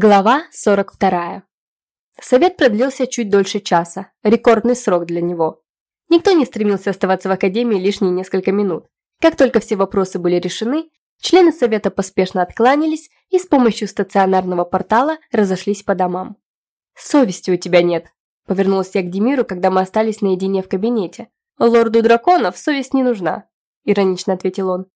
Глава 42. Совет продлился чуть дольше часа, рекордный срок для него. Никто не стремился оставаться в академии лишние несколько минут. Как только все вопросы были решены, члены совета поспешно откланялись и с помощью стационарного портала разошлись по домам. «Совести у тебя нет», – повернулась я к Демиру, когда мы остались наедине в кабинете. «Лорду драконов совесть не нужна», – иронично ответил он.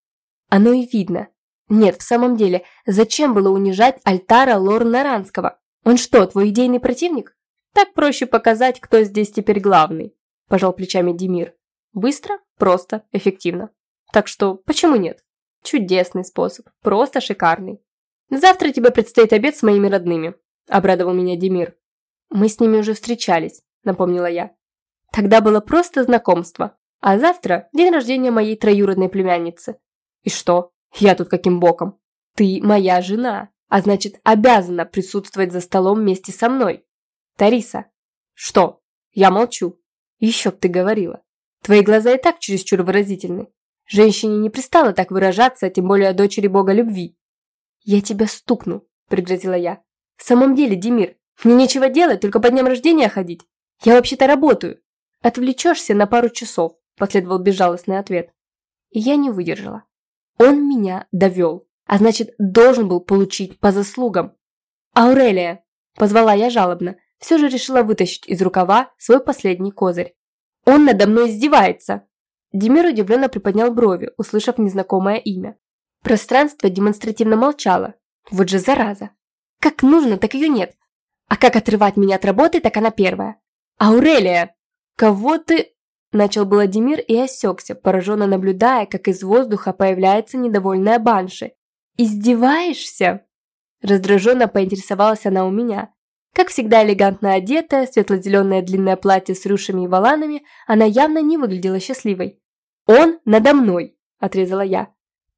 «Оно и видно. Нет, в самом деле, зачем было унижать Альтара Лорна Ранского? Он что, твой идейный противник? Так проще показать, кто здесь теперь главный, пожал плечами Демир. Быстро, просто, эффективно. Так что, почему нет? Чудесный способ, просто шикарный. Завтра тебе предстоит обед с моими родными, обрадовал меня Демир. Мы с ними уже встречались, напомнила я. Тогда было просто знакомство, а завтра день рождения моей троюродной племянницы. И что? Я тут каким боком? Ты моя жена, а значит, обязана присутствовать за столом вместе со мной. Тариса. Что? Я молчу. Еще б ты говорила. Твои глаза и так чересчур выразительны. Женщине не пристало так выражаться, тем более дочери бога любви. Я тебя стукну, пригрозила я. В самом деле, Демир, мне нечего делать, только по дням рождения ходить. Я вообще-то работаю. Отвлечешься на пару часов, последовал безжалостный ответ. И я не выдержала. Он меня довел, а значит, должен был получить по заслугам. «Аурелия!» – позвала я жалобно, все же решила вытащить из рукава свой последний козырь. «Он надо мной издевается!» Демир удивленно приподнял брови, услышав незнакомое имя. Пространство демонстративно молчало. Вот же зараза. Как нужно, так ее нет. А как отрывать меня от работы, так она первая. «Аурелия! Кого ты...» Начал было Демир и осекся, пораженно наблюдая, как из воздуха появляется недовольная банши. «Издеваешься?» Раздраженно поинтересовалась она у меня. Как всегда элегантно одетая, светло-зеленое длинное платье с рюшами и воланами, она явно не выглядела счастливой. «Он надо мной!» – отрезала я.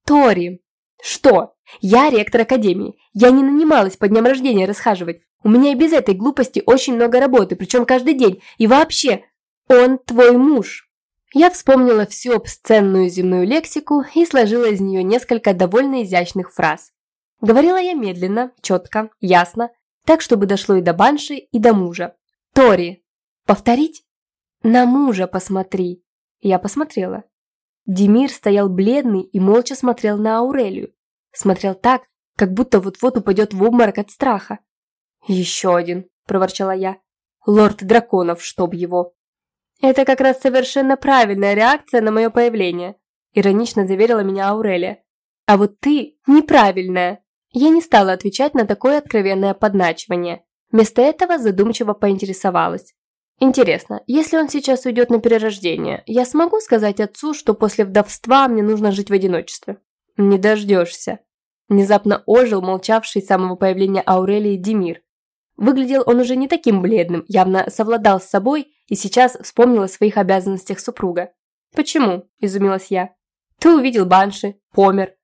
«Тори!» «Что? Я ректор академии. Я не нанималась по дням рождения расхаживать. У меня и без этой глупости очень много работы, причем каждый день. И вообще, он твой муж. Я вспомнила всю обсценную земную лексику и сложила из нее несколько довольно изящных фраз. Говорила я медленно, четко, ясно, так, чтобы дошло и до Банши, и до мужа. «Тори! Повторить?» «На мужа посмотри!» Я посмотрела. Демир стоял бледный и молча смотрел на Аурелию. Смотрел так, как будто вот-вот упадет в обморок от страха. «Еще один!» – проворчала я. «Лорд драконов, чтоб его!» «Это как раз совершенно правильная реакция на мое появление», иронично заверила меня Аурелия. «А вот ты неправильная». Я не стала отвечать на такое откровенное подначивание. Вместо этого задумчиво поинтересовалась. «Интересно, если он сейчас уйдет на перерождение, я смогу сказать отцу, что после вдовства мне нужно жить в одиночестве?» «Не дождешься». Внезапно ожил молчавший с самого появления Аурелии Демир. Выглядел он уже не таким бледным, явно совладал с собой и сейчас вспомнил о своих обязанностях супруга. «Почему?» – изумилась я. «Ты увидел Банши, помер.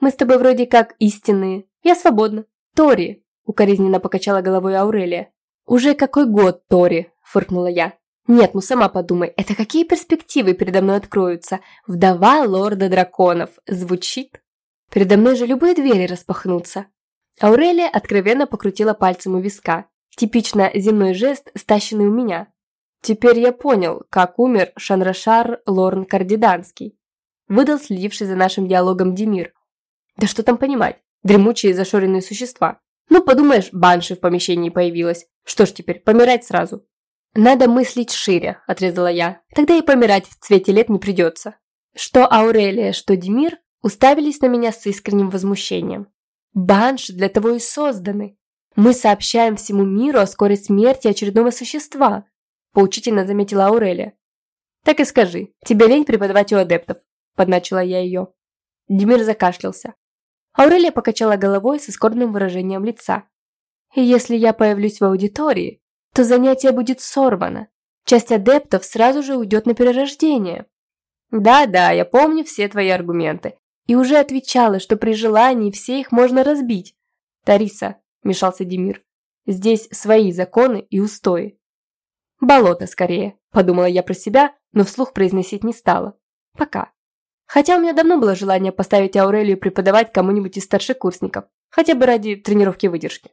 Мы с тобой вроде как истинные. Я свободна. Тори!» – укоризненно покачала головой Аурелия. «Уже какой год, Тори?» – фыркнула я. «Нет, ну сама подумай, это какие перспективы передо мной откроются? Вдова лорда драконов. Звучит? Передо мной же любые двери распахнутся». Аурелия откровенно покрутила пальцем у виска. Типично земной жест, стащенный у меня. Теперь я понял, как умер Шанрашар Лорн Кардиданский. Выдал следивший за нашим диалогом Демир. Да что там понимать, дремучие зашоренные существа. Ну, подумаешь, банши в помещении появилась. Что ж теперь, помирать сразу? Надо мыслить шире, отрезала я. Тогда и помирать в цвете лет не придется. Что Аурелия, что Демир уставились на меня с искренним возмущением. Банши для того и созданы. Мы сообщаем всему миру о скорой смерти очередного существа, поучительно заметила Аурелия. Так и скажи, тебе лень преподавать у адептов, подначила я ее. Демир закашлялся. Аурелия покачала головой со скорбным выражением лица. И если я появлюсь в аудитории, то занятие будет сорвано. Часть адептов сразу же уйдет на перерождение. Да-да, я помню все твои аргументы и уже отвечала, что при желании все их можно разбить. «Тариса», – мешался Демир, – «здесь свои законы и устои». «Болото скорее», – подумала я про себя, но вслух произносить не стала. Пока. Хотя у меня давно было желание поставить Аурелию преподавать кому-нибудь из старшекурсников, хотя бы ради тренировки выдержки.